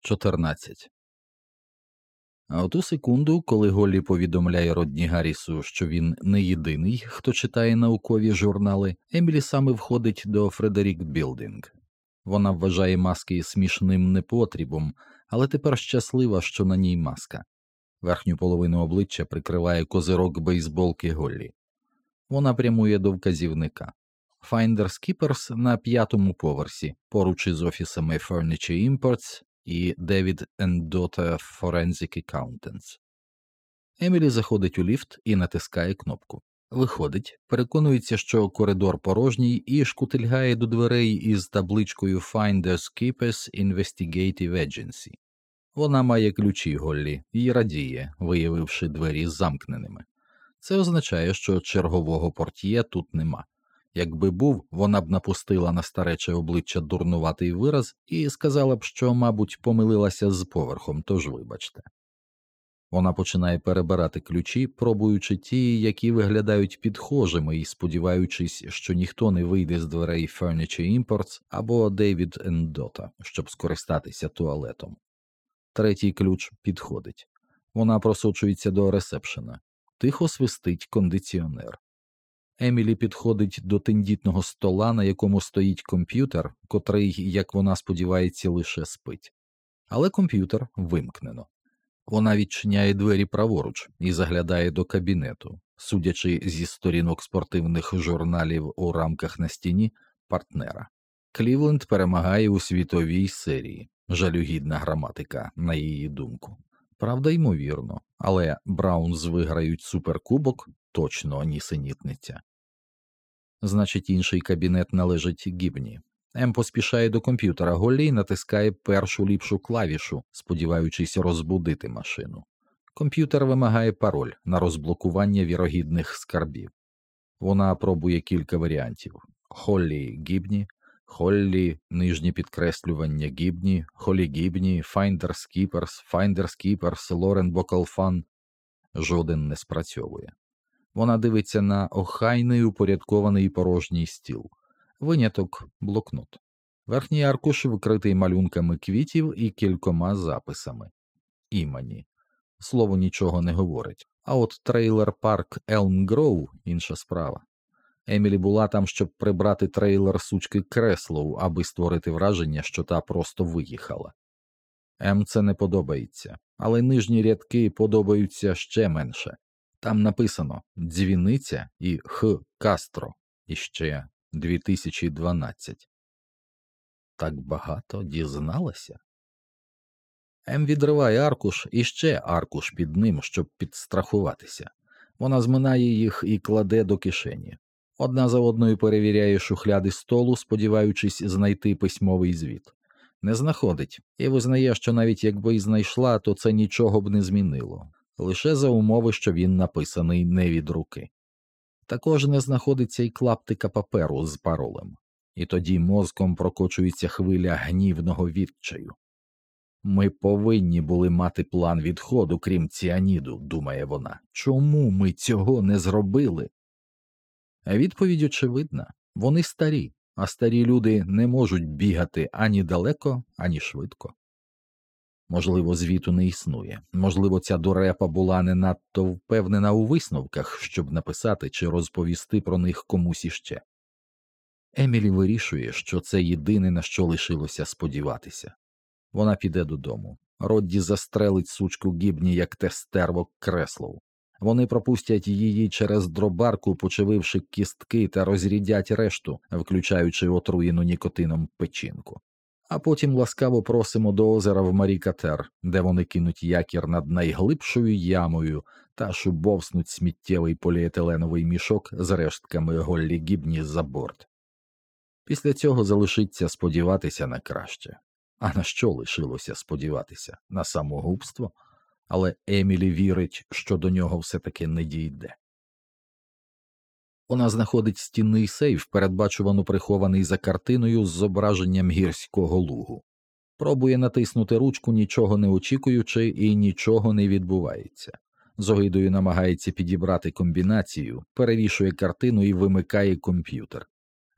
14. А у ту секунду, коли Голлі повідомляє Родні Гаррісу, що він не єдиний, хто читає наукові журнали, Емілі саме входить до Фредерік Білдинг. Вона вважає маски смішним непотрібом, але тепер щаслива, що на ній маска. Верхню половину обличчя прикриває козирок бейсболки Голлі. Вона прямує до вказівника. Finders Keepers на п'ятому поверсі, поруч із офісами Furniture Imports і and Daughter Forensic Accountants. Емілі заходить у ліфт і натискає кнопку. Виходить, переконується, що коридор порожній, і шкутильгає до дверей із табличкою Finders Keepers Investigative Agency. Вона має ключі Голлі і радіє, виявивши двері замкненими. Це означає, що чергового портьє тут нема. Якби був, вона б напустила на старече обличчя дурнуватий вираз і сказала б, що, мабуть, помилилася з поверхом, тож вибачте. Вона починає перебирати ключі, пробуючи ті, які виглядають підхожими, і сподіваючись, що ніхто не вийде з дверей Furniture Imports або David Endota, щоб скористатися туалетом. Третій ключ підходить. Вона просочується до ресепшена. Тихо свистить кондиціонер. Емілі підходить до тендітного стола, на якому стоїть комп'ютер, котрий, як вона сподівається, лише спить. Але комп'ютер вимкнено. Вона відчиняє двері праворуч і заглядає до кабінету, судячи зі сторінок спортивних журналів у рамках на стіні партнера. Клівленд перемагає у світовій серії, жалюгідна граматика, на її думку. Правда, ймовірно, але Браунс виграють суперкубок точно нісенітниця. Значить, інший кабінет належить гібні. М поспішає до комп'ютера Голлі і натискає першу ліпшу клавішу, сподіваючись розбудити машину. Комп'ютер вимагає пароль на розблокування вірогідних скарбів. Вона пробує кілька варіантів: Холлі Гібні, Холлі, нижнє підкреслювання Гібні, Холі Гібні, Finders Keepers, Finders Keepers, Лорен Бокалфан. Жоден не спрацьовує. Вона дивиться на охайний упорядкований порожній стіл, виняток блокнот. Верхній аркуш викритий малюнками квітів і кількома записами. Імані. Слово нічого не говорить. А от трейлер парк Елм Гроу інша справа. Емілі була там, щоб прибрати трейлер сучки Креслоу, аби створити враження, що та просто виїхала. М це не подобається, але нижні рядки подобаються ще менше. Там написано Дзвіниця і Х. Кастро іще 2012. Так багато дізналася. М відриває аркуш і ще аркуш під ним, щоб підстрахуватися. Вона зминає їх і кладе до кишені. Одна за одною перевіряє шухляди столу, сподіваючись знайти письмовий звіт. Не знаходить і визнає, що навіть якби й знайшла, то це нічого б не змінило лише за умови, що він написаний не від руки. Також не знаходиться й клаптика паперу з паролем, і тоді мозком прокочується хвиля гнівного відчаю. Ми повинні були мати план відходу, крім ціаніду, думає вона. Чому ми цього не зробили? Відповідь очевидна вони старі, а старі люди не можуть бігати ані далеко, ані швидко. Можливо, звіту не існує, можливо, ця дурепа була не надто впевнена у висновках, щоб написати чи розповісти про них комусь іще. Емілі вирішує, що це єдине, на що лишилося сподіватися. Вона піде додому. Родді застрелить сучку гібні, як те стерво креслов. Вони пропустять її через дробарку, почевивши кістки та розрідять решту, включаючи отруєну нікотином печінку а потім ласкаво просимо до озера в Марікатер, де вони кинуть якір над найглибшою ямою та шубовснуть сміттєвий поліетиленовий мішок з рештками Голлі Гібні за борт. Після цього залишиться сподіватися на краще. А на що лишилося сподіватися? На самогубство? Але Емілі вірить, що до нього все таки не дійде. Вона знаходить стінний сейф, передбачувано прихований за картиною з зображенням гірського лугу, пробує натиснути ручку, нічого не очікуючи, і нічого не відбувається. З огидою намагається підібрати комбінацію, перевішує картину і вимикає комп'ютер.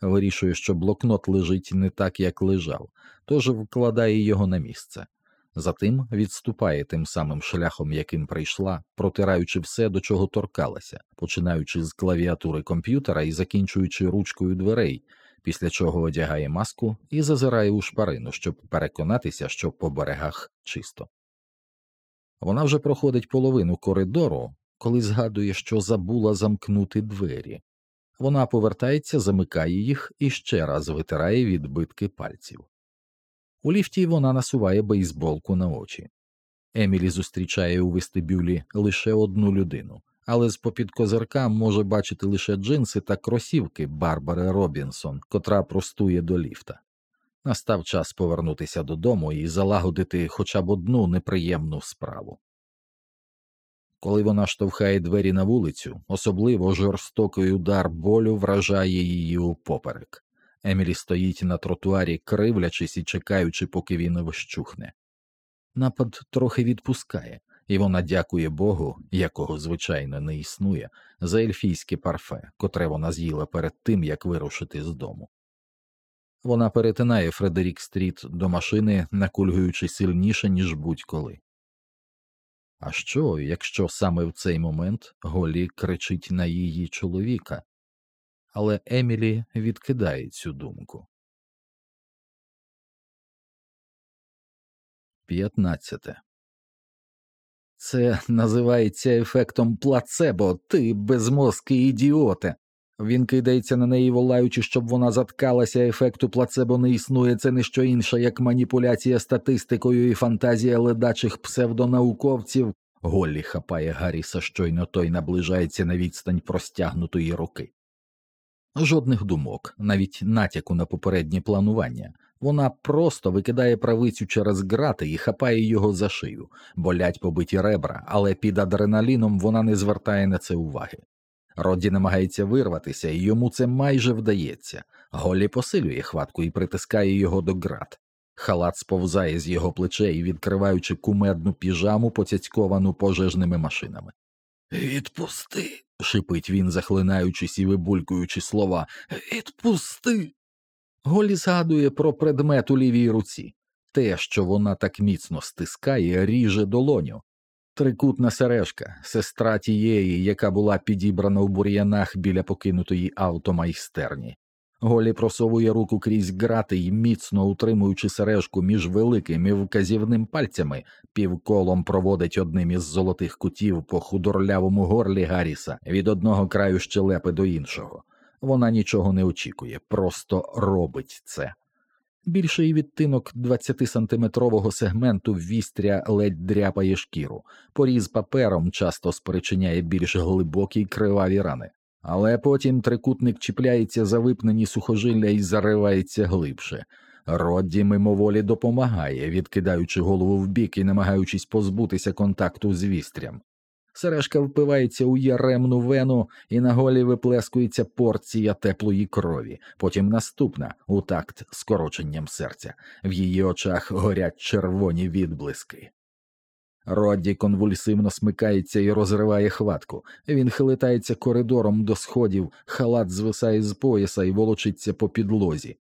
Вирішує, що блокнот лежить не так, як лежав, тож вкладає його на місце. Затим відступає тим самим шляхом, яким прийшла, протираючи все, до чого торкалася, починаючи з клавіатури комп'ютера і закінчуючи ручкою дверей, після чого одягає маску і зазирає у шпарину, щоб переконатися, що по берегах чисто. Вона вже проходить половину коридору, коли згадує, що забула замкнути двері. Вона повертається, замикає їх і ще раз витирає відбитки пальців. У ліфті вона насуває бейсболку на очі. Емілі зустрічає у вестибюлі лише одну людину, але з попід козирка може бачити лише джинси та кросівки Барбари Робінсон, котра простує до ліфта. Настав час повернутися додому і залагодити хоча б одну неприємну справу. Коли вона штовхає двері на вулицю, особливо жорстокий удар болю вражає її у поперек. Емілі стоїть на тротуарі, кривлячись і чекаючи, поки він вщухне. Напад трохи відпускає, і вона дякує Богу, якого звичайно не існує, за ельфійське парфе, котре вона з'їла перед тим, як вирушити з дому. Вона перетинає Фредерік Стріт до машини, накульгуючи сильніше, ніж будь-коли. А що, якщо саме в цей момент Голі кричить на її чоловіка? Але Емілі відкидає цю думку. 15. Це називається ефектом плацебо, ти безмозкий ідіоте. Він кидається на неї, волаючи, щоб вона заткалася. Ефекту плацебо не існує. Це не що інше, як маніпуляція статистикою і фантазія ледачих псевдонауковців. Голлі хапає Гарріса, щойно той наближається на відстань простягнутої руки. Жодних думок, навіть натяку на попереднє планування. Вона просто викидає правицю через грати і хапає його за шию, болять побиті ребра, але під адреналіном вона не звертає на це уваги. Родді намагається вирватися, і йому це майже вдається. Голлі посилює хватку і притискає його до град. Халат сповзає з його плечей, відкриваючи кумедну піжаму, поцяцьковану пожежними машинами. Відпусти. Шипить він, захлинаючись і вибулькуючи слова. Відпусти. Голі згадує про предмет у лівій руці те, що вона так міцно стискає, ріже долоню. Трикутна сережка, сестра тієї, яка була підібрана у бур'янах біля покинутої автомайстерні. Голі просовує руку крізь грати і, міцно утримуючи сережку між великим і вказівним пальцями, півколом проводить одним із золотих кутів по худорлявому горлі Гарріса від одного краю щелепи до іншого. Вона нічого не очікує, просто робить це. Більший відтинок 20-сантиметрового сегменту вістря ледь дряпає шкіру, поріз папером часто спричиняє більш глибокі криваві рани, але потім трикутник чіпляється за випнені сухожилля і заривається глибше. Родді мимоволі допомагає, відкидаючи голову вбік і намагаючись позбутися контакту з вістрям. Сережка впивається у яремну вену, і на голі виплескується порція теплої крові, потім наступна у такт скороченням серця, в її очах горять червоні відблиски. Родді конвульсивно смикається і розриває хватку. Він хилитається коридором до сходів, халат звисає з пояса і волочиться по підлозі.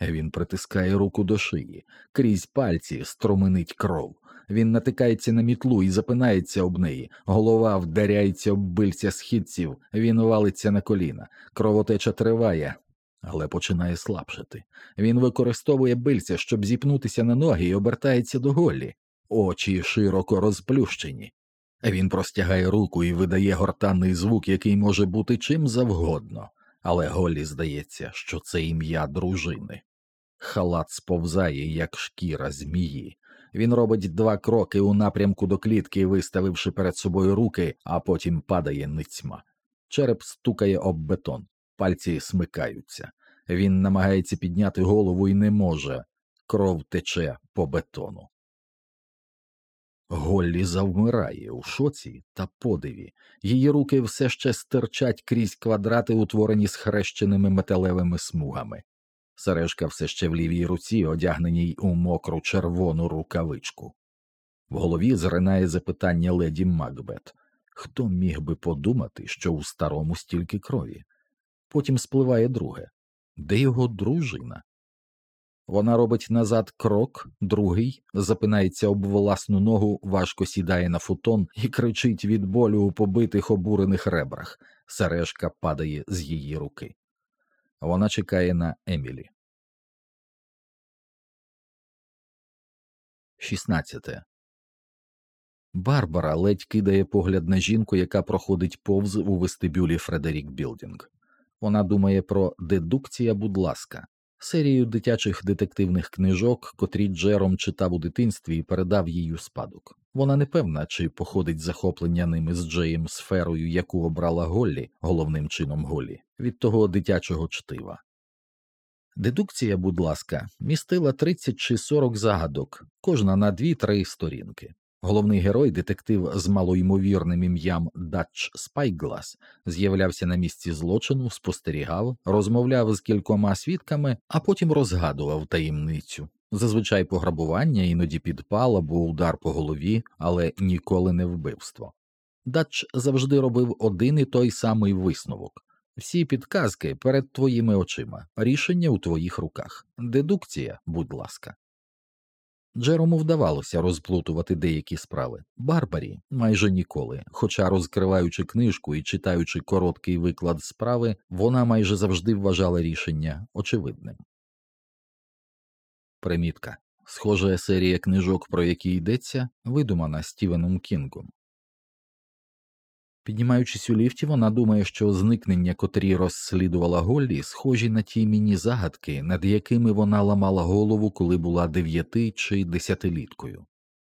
Він притискає руку до шиї, крізь пальці струменить кров. Він натикається на мітлу і запинається об неї, голова вдаряється об бильця східців, він валиться на коліна, кровотеча триває, але починає слабшати. Він використовує бильця, щоб зіпнутися на ноги і обертається до голі, очі широко розплющені. Він простягає руку і видає гортанний звук, який може бути чим завгодно, але Голлі здається, що це ім'я дружини. Халат сповзає, як шкіра змії. Він робить два кроки у напрямку до клітки, виставивши перед собою руки, а потім падає ницьма. Череп стукає об бетон, пальці смикаються. Він намагається підняти голову і не може. Кров тече по бетону. Голлі завмирає у шоці та подиві, її руки все ще стирчать крізь квадрати, утворені схрещеними металевими смугами. Сережка все ще в лівій руці, одягненій у мокру червону рукавичку. В голові зринає запитання леді Макбет хто міг би подумати, що у старому стільки крові? Потім спливає друге де його дружина? Вона робить назад крок, другий, запинається об власну ногу, важко сідає на футон і кричить від болю у побитих обурених ребрах. Сережка падає з її руки. Вона чекає на Емілі. 16. Барбара ледь кидає погляд на жінку, яка проходить повз у вестибюлі Фредерік Білдінг. Вона думає про дедукція, будь ласка, серію дитячих детективних книжок, котрі Джером читав у дитинстві і передав їй у спадок. Вона не певна, чи походить захоплення ними з Джеєм сферою, яку обрала Голлі, головним чином Голлі, від того дитячого чтива. Дедукція, будь ласка, містила 30 чи 40 загадок, кожна на 2-3 сторінки. Головний герой, детектив з малоймовірним ім'ям Дач Спайглас, з'являвся на місці злочину, спостерігав, розмовляв з кількома свідками, а потім розгадував таємницю. Зазвичай пограбування, іноді підпал або удар по голові, але ніколи не вбивство. Дач завжди робив один і той самий висновок. Всі підказки перед твоїми очима, рішення у твоїх руках, дедукція, будь ласка. Джерому вдавалося розплутувати деякі справи. Барбарі майже ніколи, хоча, розкриваючи книжку і читаючи короткий виклад справи, вона майже завжди вважала рішення очевидним. Примітка схожа серія книжок, про які йдеться, видумана Стівеном Кінгом. Піднімаючись у ліфті, вона думає, що зникнення, котрі розслідувала Голлі, схожі на ті міні загадки, над якими вона ламала голову, коли була дев'яти чи десятиліткою.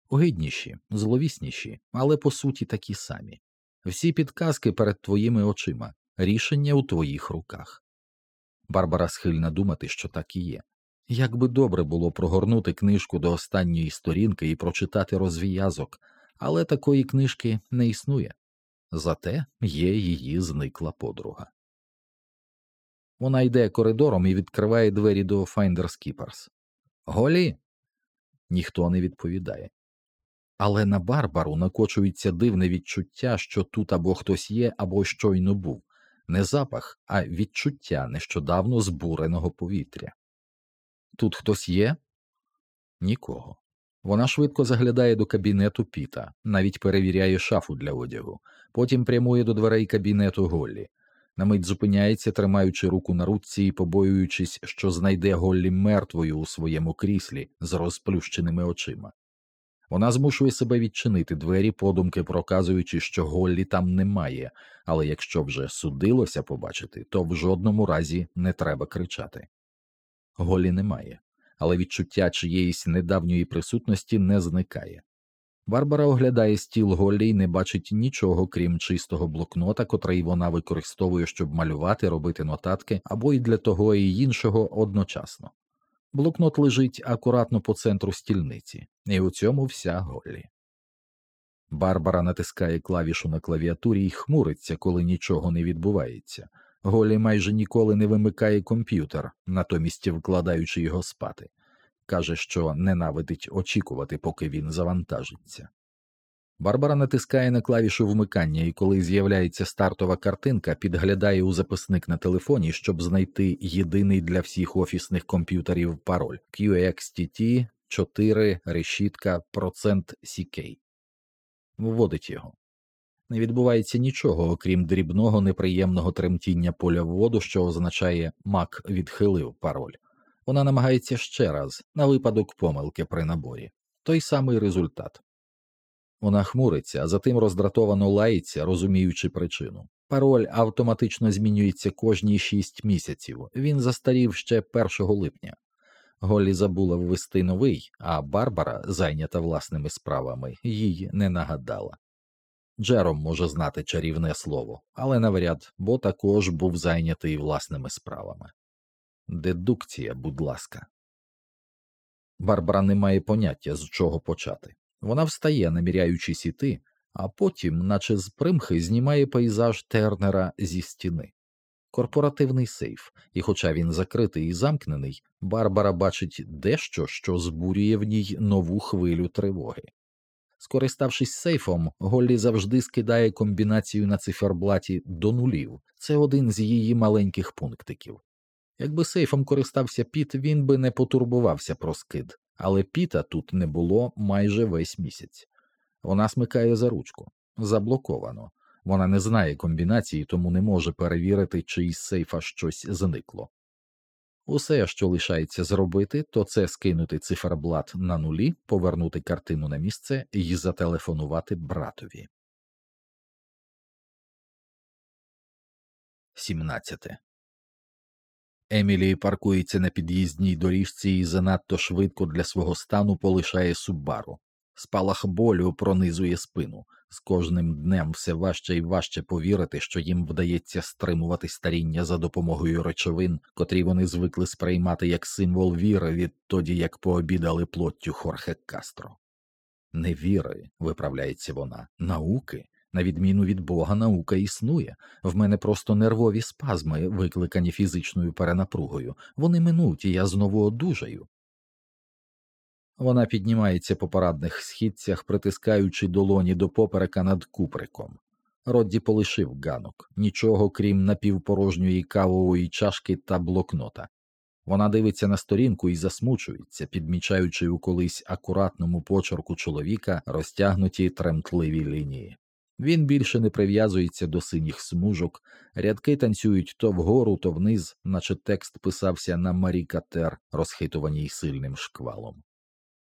Огидніші, зловісніші, але по суті такі самі. Всі підказки перед твоїми очима, рішення у твоїх руках. Барбара схильна думати, що так і є. Як би добре було прогорнути книжку до останньої сторінки і прочитати розв'язок, але такої книжки не існує зате є її зникла подруга. Вона йде коридором і відкриває двері до Finders Keepers. Голі? Ніхто не відповідає. Але на Барбару накочується дивне відчуття, що тут або хтось є, або щойно був, не запах, а відчуття нещодавно збуреного повітря. Тут хтось є? Нікого. Вона швидко заглядає до кабінету Піта, навіть перевіряє шафу для одягу, потім прямує до дверей кабінету Голлі. На мить зупиняється, тримаючи руку на руці і побоюючись, що знайде Голлі мертвою у своєму кріслі з розплющеними очима. Вона змушує себе відчинити двері, подумки проказуючи, що Голлі там немає, але якщо вже судилося побачити, то в жодному разі не треба кричати. Голлі немає але відчуття чиєїсь недавньої присутності не зникає. Барбара оглядає стіл Голлі і не бачить нічого, крім чистого блокнота, котрий вона використовує, щоб малювати, робити нотатки або й для того і іншого одночасно. Блокнот лежить акуратно по центру стільниці, і у цьому вся Голлі. Барбара натискає клавішу на клавіатурі і хмуриться, коли нічого не відбувається. Голі майже ніколи не вимикає комп'ютер, натомість вкладаючи його спати. Каже, що ненавидить очікувати, поки він завантажиться. Барбара натискає на клавішу вмикання, і коли з'являється стартова картинка, підглядає у записник на телефоні, щоб знайти єдиний для всіх офісних комп'ютерів пароль QXTT 4 решітка процент CK. Вводить його не відбувається нічого, окрім дрібного неприємного тремтіння поля в воду, що означає Мак відхилив пароль. Вона намагається ще раз, на випадок помилки при наборі, той самий результат. Вона хмуриться, а затим роздратовано лається, розуміючи причину. Пароль автоматично змінюється кожні шість місяців, він застарів ще 1 липня. Голлі забула ввести новий, а Барбара, зайнята власними справами, їй не нагадала. Джером може знати чарівне слово, але навряд, бо також був зайнятий власними справами. Дедукція, будь ласка. Барбара не має поняття, з чого почати. Вона встає, наміряючись іти, а потім, наче з примхи, знімає пейзаж Тернера зі стіни. Корпоративний сейф, і, хоча він закритий і замкнений, Барбара бачить дещо, що збурює в ній нову хвилю тривоги. Скориставшись сейфом, Голлі завжди скидає комбінацію на циферблаті до нулів. Це один з її маленьких пунктиків. Якби сейфом користався піт, він би не потурбувався про скид, але піта тут не було майже весь місяць. Вона смикає за ручку. Заблоковано. Вона не знає комбінації, тому не може перевірити, чи із сейфа щось зникло. Усе, що лишається зробити, то це скинути циферблат на нулі, повернути картину на місце і зателефонувати братові. 17. Емілі паркується на під'їзній доріжці і занадто швидко для свого стану полишає Субару. Спалах болю пронизує спину. З кожним днем все важче і важче повірити, що їм вдається стримувати старіння за допомогою речовин, котрі вони звикли сприймати як символ віри відтоді, як пообідали плоттю Хорхе Кастро. Не віри, виправляється вона, науки. На відміну від Бога, наука існує. В мене просто нервові спазми, викликані фізичною перенапругою. Вони минуть, і я знову одужаю. Вона піднімається по парадних східцях, притискаючи долоні до поперека над куприком. Родді полишив ганок, нічого крім напівпорожньої кавової чашки та блокнота. Вона дивиться на сторінку і засмучується, підмічаючи у колись акуратному почерку чоловіка розтягнуті тремтливі лінії. Він більше не прив'язується до синіх смужок, рядки танцюють то вгору, то вниз, наче текст писався на Марі Катер, розхитуваній сильним шквалом.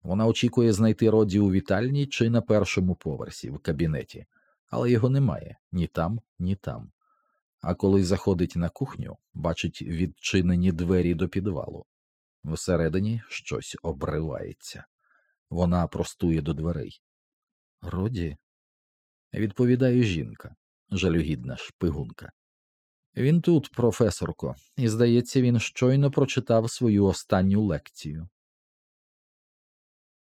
Вона очікує знайти Роді у вітальні чи на першому поверсі в кабінеті, але його немає ні там, ні там. А коли заходить на кухню, бачить відчинені двері до підвалу. Всередині щось обривається. Вона простує до дверей. Роді, відповідає жінка, жалюгідна шпигунка. Він тут, професорко, і здається, він щойно прочитав свою останню лекцію.